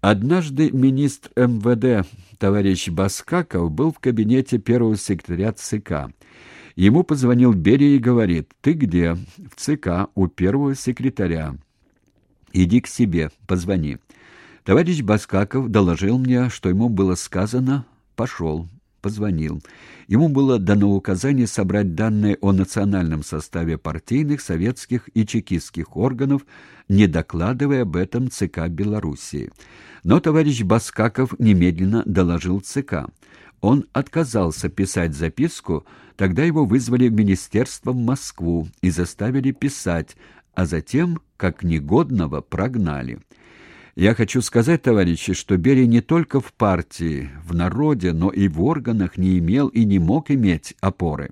Однажды министр МВД товарищ Баскаков был в кабинете первого секретаря ЦК. Ему позвонил Берия и говорит, «Ты где?» «В ЦК, у первого секретаря». «Иди к себе, позвони». Товарищ Баскаков доложил мне, что ему было сказано «пошел» позвонил. Ему было дано указание собрать данные о национальном составе партийных, советских и чекистских органов, не докладывая об этом ЦК Белоруссии. Но товарищ Баскаков немедленно доложил ЦК. Он отказался писать записку, тогда его вызвали в министерство в Москву и заставили писать, а затем, как негодного, прогнали. Я хочу сказать, товарищи, что Берия не только в партии, в народе, но и в органах не имел и не мог иметь опоры.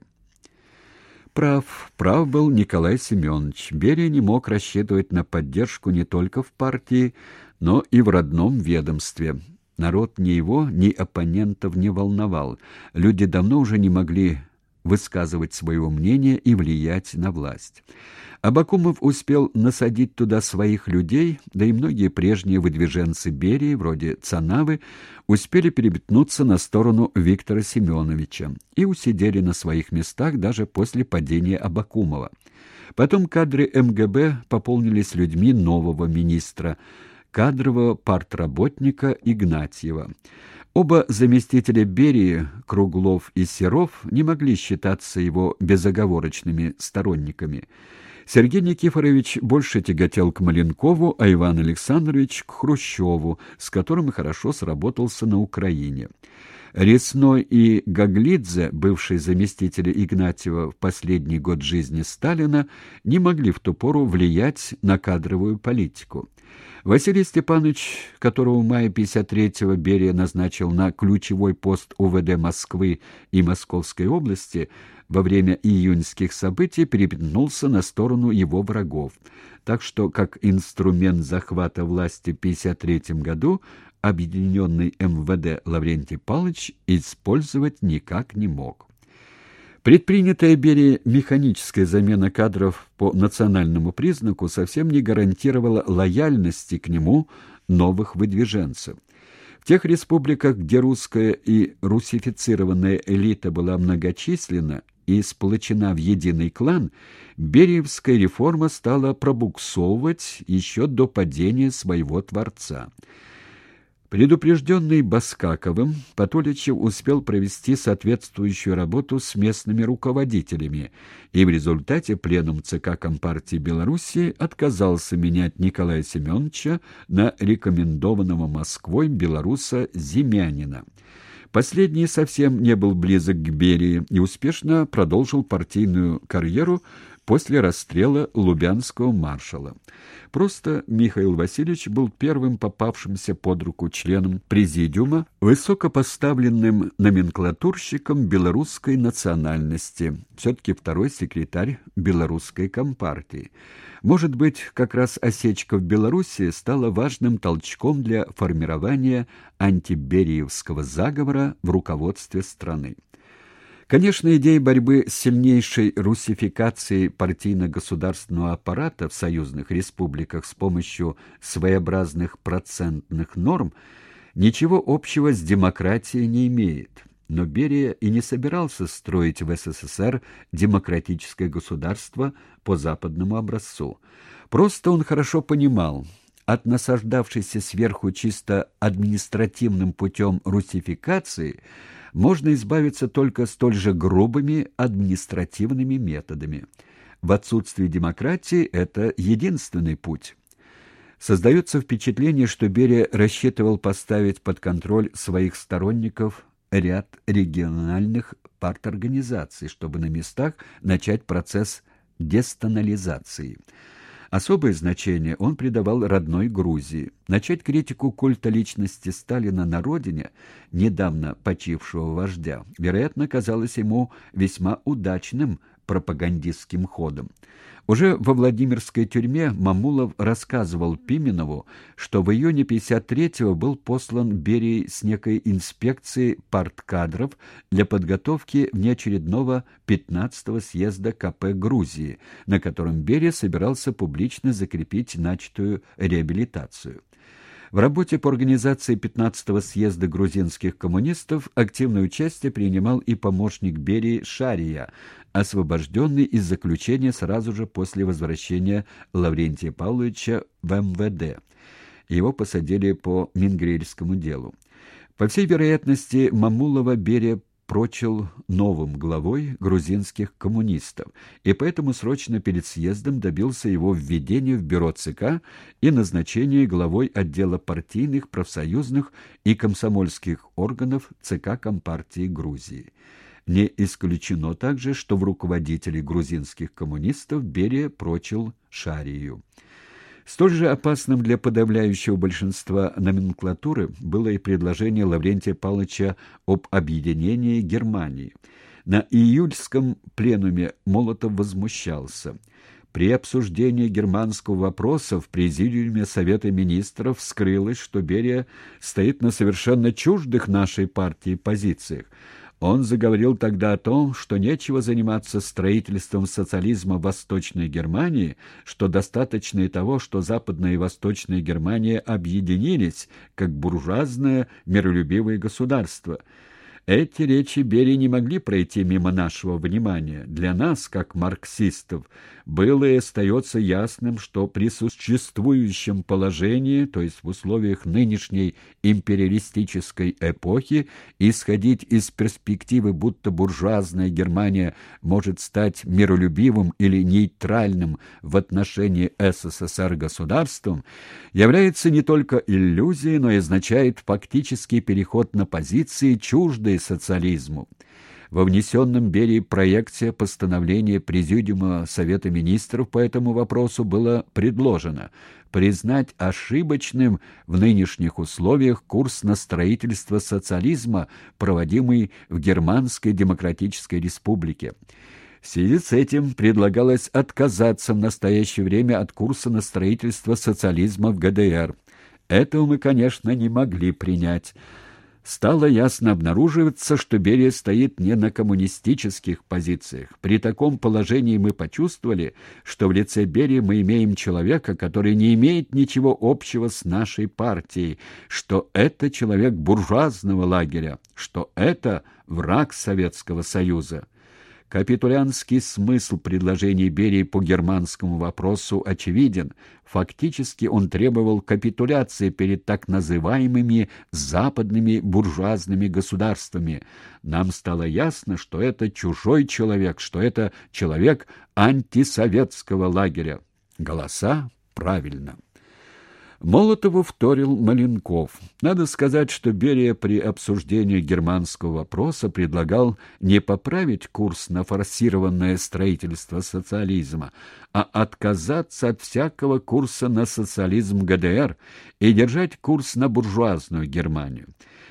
Прав, прав был Николай Семенович. Берия не мог рассчитывать на поддержку не только в партии, но и в родном ведомстве. Народ ни его, ни оппонентов не волновал. Люди давно уже не могли высказывать свое мнение и влиять на власть. Абакумов успел насадить туда своих людей, да и многие прежние выдвиженцы Берии, вроде Цанавы, успели переметнуться на сторону Виктора Семеновича и усидели на своих местах даже после падения Абакумова. Потом кадры МГБ пополнились людьми нового министра, кадрового партработника Игнатьева. Оба заместителя Берии, Круглов и Серов, не могли считаться его безоговорочными сторонниками. Сергей Никифорович больше тяготел к Маленкову, а Иван Александрович — к Хрущеву, с которым хорошо сработался на Украине. Ресной и Гаглидзе, бывшие заместители Игнатьева в последний год жизни Сталина, не могли в ту пору влиять на кадровую политику. Василий Степанович, которого в мае 53-го Берия назначил на ключевой пост УВД Москвы и Московской области, во время июньских событий переметнулся на сторону его врагов. Так что, как инструмент захвата власти в 1953 году, объединенный МВД Лаврентий Павлович использовать никак не мог. Предпринятая Берия механическая замена кадров по национальному признаку совсем не гарантировала лояльности к нему новых выдвиженцев. В тех республиках, где русская и русифицированная элита была многочисленна и сплочена в единый клан, Бериевская реформа стала пробуксовывать еще до падения своего творца – Предупрежденный Баскаковым, Патоличев успел провести соответствующую работу с местными руководителями, и в результате пленум ЦК Компартии Белоруссии отказался менять Николая Семеновича на рекомендованного Москвой белоруса Зимянина. Последний совсем не был близок к Берии и успешно продолжил партийную карьеру после расстрела лубянского маршала. Просто Михаил Васильевич был первым попавшимся под руку членом президиума, высокопоставленным номенклатурщиком белорусской национальности, все-таки второй секретарь белорусской компартии. Может быть, как раз осечка в Белоруссии стала важным толчком для формирования антибериевского заговора в руководстве страны. Конечно, идея борьбы с сильнейшей русификацией партийно-государственного аппарата в союзных республиках с помощью своеобразных процентных норм ничего общего с демократией не имеет. Но Берия и не собирался строить в СССР демократическое государство по западному образцу. Просто он хорошо понимал, от насаждавшейся сверху чисто административным путем русификации – можно избавиться только столь же грубыми административными методами. В отсутствии демократии это единственный путь. Создается впечатление, что Берия рассчитывал поставить под контроль своих сторонников ряд региональных парторганизаций, чтобы на местах начать процесс дестанализации – Особое значение он придавал родной Грузии. Начать критику культа личности Сталина на родине, недавно почившего вождя, вероятно, казалось ему весьма удачным пропагандистским ходом. Уже во Владимирской тюрьме Мамулов рассказывал Пименову, что в июне 53-го был послан Берией с некой инспекцией парткадров для подготовки внеочередного 15-го съезда КП Грузии, на котором Берия собирался публично закрепить начатую реабилитацию. В работе по организации 15-го съезда грузинских коммунистов активное участие принимал и помощник Берии Шария, освобожденный из заключения сразу же после возвращения Лаврентия Павловича в МВД. Его посадили по Мингрельскому делу. По всей вероятности, Мамулова Берия прочил новым главой грузинских коммунистов, и поэтому срочно перед съездом добился его введения в бюро ЦК и назначения главой отдела партийных, профсоюзных и комсомольских органов ЦК Компартии Грузии. Не исключено также, что в руководителей грузинских коммунистов Берия прочил Шарию. Столь же опасным для подавляющего большинства номенклатуры было и предложение Лаврентия Павловича об объединении Германии. На июльском пленуме Молотов возмущался. При обсуждении германского вопроса в президиуме Совета министров вскрылось, что Берия стоит на совершенно чуждых нашей партии позициях. Он заговорил тогда о том, что нечего заниматься строительством социализма в Восточной Германии, что достаточно и того, что Западная и Восточная Германия объединились как буржуазное миролюбивое государство – эти речи Берии не могли пройти мимо нашего внимания. Для нас, как марксистов, было и остается ясным, что при существующем положении, то есть в условиях нынешней империалистической эпохи, исходить из перспективы, будто буржуазная Германия может стать миролюбивым или нейтральным в отношении СССР государством, является не только иллюзией, но и означает фактический переход на позиции чуждые социализму. Во внесенном Берии проекте постановления Президиума Совета Министров по этому вопросу было предложено признать ошибочным в нынешних условиях курс на строительство социализма, проводимый в Германской Демократической Республике. В связи с этим предлагалось отказаться в настоящее время от курса на строительство социализма в ГДР. Этого мы, конечно, не могли принять стало ясно обнаруживаться, что Берия стоит не на коммунистических позициях. При таком положении мы почувствовали, что в лице Берии мы имеем человека, который не имеет ничего общего с нашей партией, что это человек буржуазного лагеря, что это враг Советского Союза. Капитулянский смысл предложений Берии по германскому вопросу очевиден. Фактически он требовал капитуляции перед так называемыми западными буржуазными государствами. Нам стало ясно, что это чужой человек, что это человек антисоветского лагеря. Голоса правильно. Молотову вторил Маленков. Надо сказать, что Берия при обсуждении германского вопроса предлагал не поправить курс на форсированное строительство социализма, а отказаться от всякого курса на социализм ГДР и держать курс на буржуазную Германию.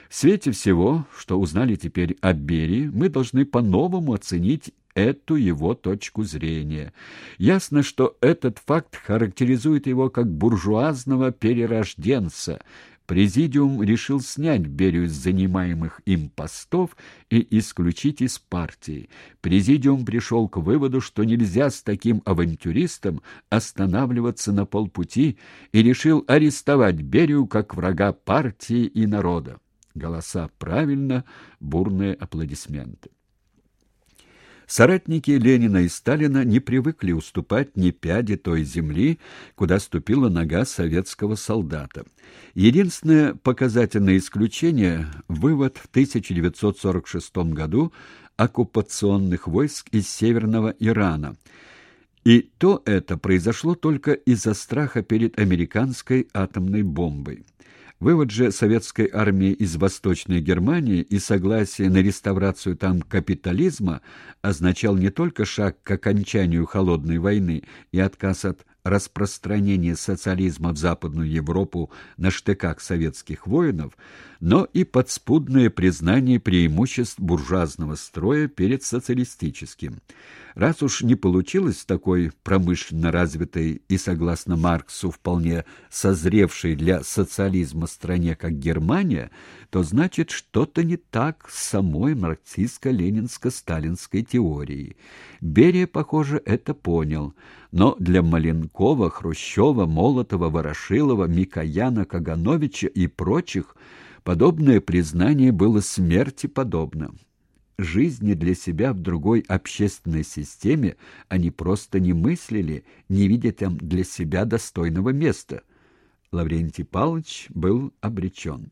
В свете всего, что узнали теперь о Берии, мы должны по-новому оценить эту его точку зрения. Ясно, что этот факт характеризует его как буржуазного перерожденца. Президиум решил снять Берию с занимаемых им постов и исключить из партии. Президиум пришел к выводу, что нельзя с таким авантюристом останавливаться на полпути и решил арестовать Берию как врага партии и народа. Голоса правильно, бурные аплодисменты. Соратники Ленина и Сталина не привыкли уступать ни пяди той земли, куда ступила нога советского солдата. Единственное показательное исключение – вывод в 1946 году оккупационных войск из Северного Ирана. И то это произошло только из-за страха перед американской атомной бомбой. Вывод же советской армии из Восточной Германии и согласие на реставрацию там капитализма означал не только шаг к окончанию холодной войны и отказ от распространения социализма в Западную Европу на штыках советских воинов, но и подспудное признание преимуществ буржуазного строя перед социалистическим. Раз уж не получилось такой промышленно развитой и, согласно Марксу, вполне созревшей для социализма стране, как Германия, то значит что-то не так с самой марксистско-ленинско-сталинской теорией. Берия, похоже, это понял, Но для Маленкова, Хрущева, Молотова, Ворошилова, Микояна, Кагановича и прочих подобное признание было смерти подобно. Жизни для себя в другой общественной системе они просто не мыслили, не видя там для себя достойного места. Лаврентий Павлович был обречен.